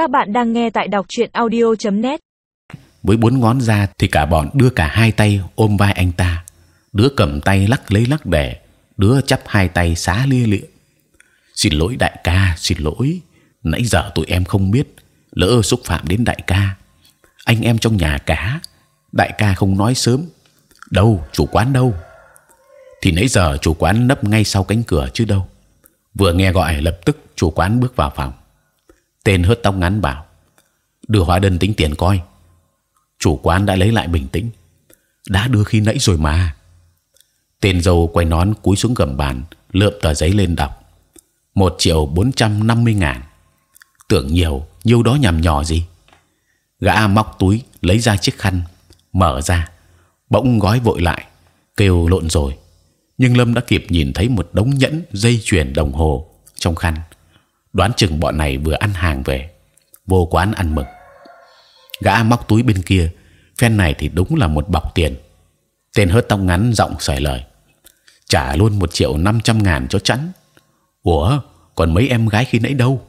Các bạn đang nghe tại đọc truyện audio.net. với bốn ngón ra thì cả bọn đưa cả hai tay ôm vai anh ta. Đứa cầm tay lắc lấy lắc để đứa chắp hai tay xá lia lịa. Xin lỗi đại ca, xin lỗi. Nãy giờ tụi em không biết, lỡ xúc phạm đến đại ca. Anh em trong nhà cá đại ca không nói sớm. Đâu, chủ quán đâu? Thì nãy giờ chủ quán nấp ngay sau cánh cửa chứ đâu. Vừa nghe gọi lập tức chủ quán bước vào phòng tên hớt tóc ngắn bảo, đưa hóa đơn tính tiền coi. Chủ quán đã lấy lại bình tĩnh. Đã đưa khi nãy rồi mà. Tên dâu quay nón cúi xuống gầm bàn, lượm tờ giấy lên đọc. Một triệu bốn trăm năm mươi ngàn. Tưởng nhiều, nhiêu đó nhằm nhỏ gì? Gã móc túi, lấy ra chiếc khăn, mở ra, bỗng gói vội lại, kêu lộn rồi. Nhưng lâm đã kịp nhìn thấy một đống nhẫn dây chuyền đồng hồ trong khăn đoán chừng bọn này vừa ăn hàng về. Vô quán ăn mừng. Gã móc túi bên kia, phen này thì đúng là một bọc tiền. Tên hớt tóc ngắn giọng sởi lời. Trả luôn một triệu năm trăm ngàn cho chắn ủa, còn mấy em gái khi nãy đâu?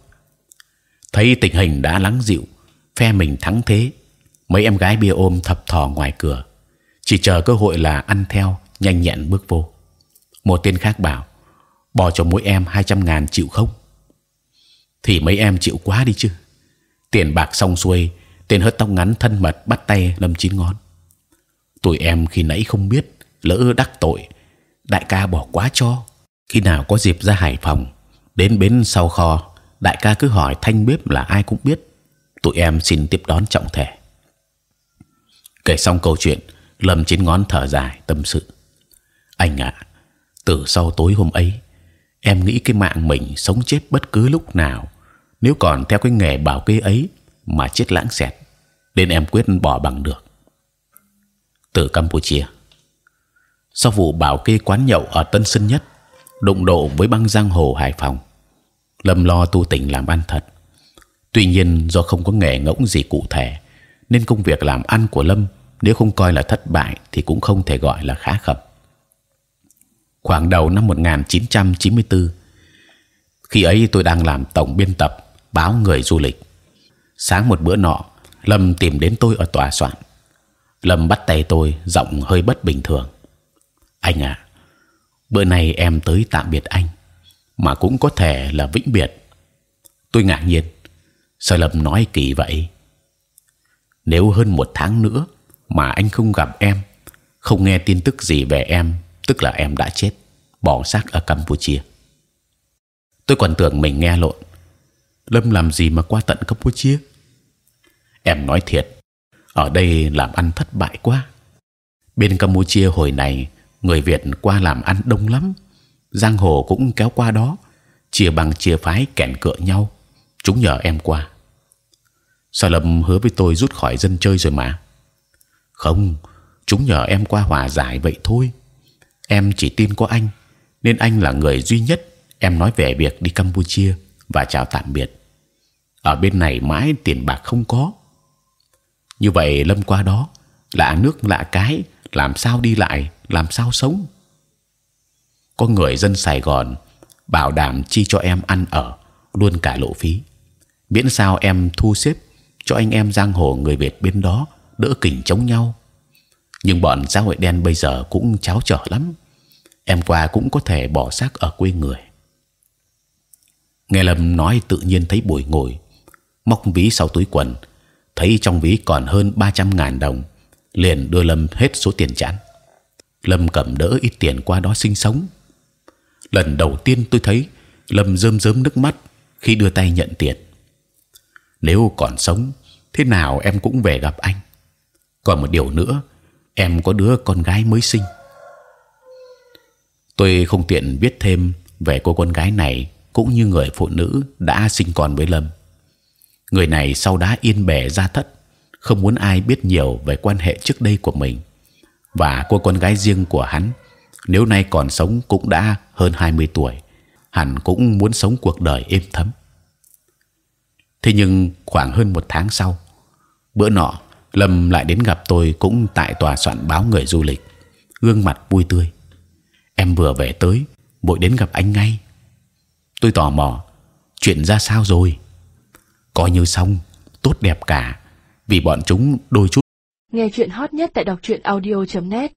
Thấy tình hình đã lắng dịu, phe mình thắng thế. Mấy em gái bia ôm thập thò ngoài cửa. Chỉ chờ cơ hội là ăn theo, nhanh nhẹn bước vô. Một tên khác bảo, bỏ cho mỗi em hai trăm ngàn chịu không? Thì mấy em chịu quá đi chứ. Tiền bạc xong xuôi tên hớt tóc ngắn thân mật bắt tay lâm chín ngón tụi em khi nãy không biết, lỡ đắc tội, đại ca bỏ quá cho. Khi nào có dịp ra hải phòng, đến bến sau kho, đại ca cứ hỏi thanh bếp là ai cũng biết. Tụi em xin tiếp đón trọng thể. Kể xong câu chuyện, lâm chín ngón thở dài tâm sự. Anh ạ, từ sau tối hôm ấy em nghĩ cái mạng mình sống chết bất cứ lúc nào. Nếu còn theo cái nghề bảo kê ấy mà chết lãng xẹt, nên em quyết bỏ bằng được. Từ Campuchia. Sau vụ bảo kê quán nhậu ở Tân Sơn Nhất, đụng độ với băng giang hồ Hải Phòng Lâm lo tu tỉnh làm ăn thật. Tuy nhiên do không có nghề ngỗng gì cụ thể, nên công việc làm ăn của Lâm nếu không coi là thất bại thì cũng không thể gọi là khá khẩm khoảng đầu năm 1994 khi ấy tôi đang làm tổng biên tập báo người du lịch. Sáng một bữa nọ, lâm tìm đến tôi ở tòa soạn. Lâm bắt tay tôi, giọng hơi bất bình thường. Anh à bữa nay em tới tạm biệt anh, mà cũng có thể là vĩnh biệt. Tôi ngạc nhiên. Sao lâm nói kỳ vậy? Nếu hơn một tháng nữa mà anh không gặp em, không nghe tin tức gì về em tức là em đã chết, bỏ xác ở Campuchia. Tôi còn tưởng mình nghe lộn. Lâm làm gì mà qua tận Campuchia? Em nói thiệt, ở đây làm ăn thất bại quá. Bên Campuchia hồi này, người Việt qua làm ăn đông lắm. Giang hồ cũng kéo qua đó, chia bằng chia phái kẹn cựa nhau. Chúng nhờ em qua. Sao lâm hứa với tôi rút khỏi dân chơi rồi mà? Không, chúng nhờ em qua hòa giải vậy thôi em chỉ tin có anh, nên anh là người duy nhất em nói về việc đi Campuchia và chào tạm biệt. Ở bên này mãi tiền bạc không có. Như vậy lâm qua đó, lạ nước lạ cái, làm sao đi lại, làm sao sống? Có người dân Sài Gòn bảo đảm chi cho em ăn ở, luôn cả lộ phí. Miễn sao em thu xếp cho anh em giang hồ người Việt bên đó đỡ kình chống nhau. Nhưng bọn xã hội đen bây giờ cũng cháo trở lắm em qua cũng có thể bỏ xác ở quê người. Nghe lâm nói tự nhiên thấy bồi ngồi, móc ví sau túi quần, thấy trong ví còn hơn 300 ngàn đồng, liền đưa lâm hết số tiền chẵn lâm cầm đỡ ít tiền qua đó sinh sống. Lần đầu tiên tôi thấy, lâm rơm rớm nước mắt khi đưa tay nhận tiền. Nếu còn sống, thế nào em cũng về gặp anh. Còn một điều nữa, em có đứa con gái mới sinh tôi không tiện biết thêm về cô con gái này cũng như người phụ nữ đã sinh con với lâm. Người này sau đã yên bề gia thất, không muốn ai biết nhiều về quan hệ trước đây của mình. Và cô con gái riêng của hắn, nếu nay còn sống cũng đã hơn 20 tuổi, hẳn cũng muốn sống cuộc đời êm thấm. Thế nhưng khoảng hơn một tháng sau, bữa nọ, lâm lại đến gặp tôi cũng tại tòa soạn báo người du lịch, gương mặt vui tươi em vừa về tới vội đến gặp anh ngay. Tôi tò mò, chuyện ra sao rồi? Coi như xong, tốt đẹp cả, vì bọn chúng đôi chút nghe chuyện hot nhất tại đọc truyện audio .net.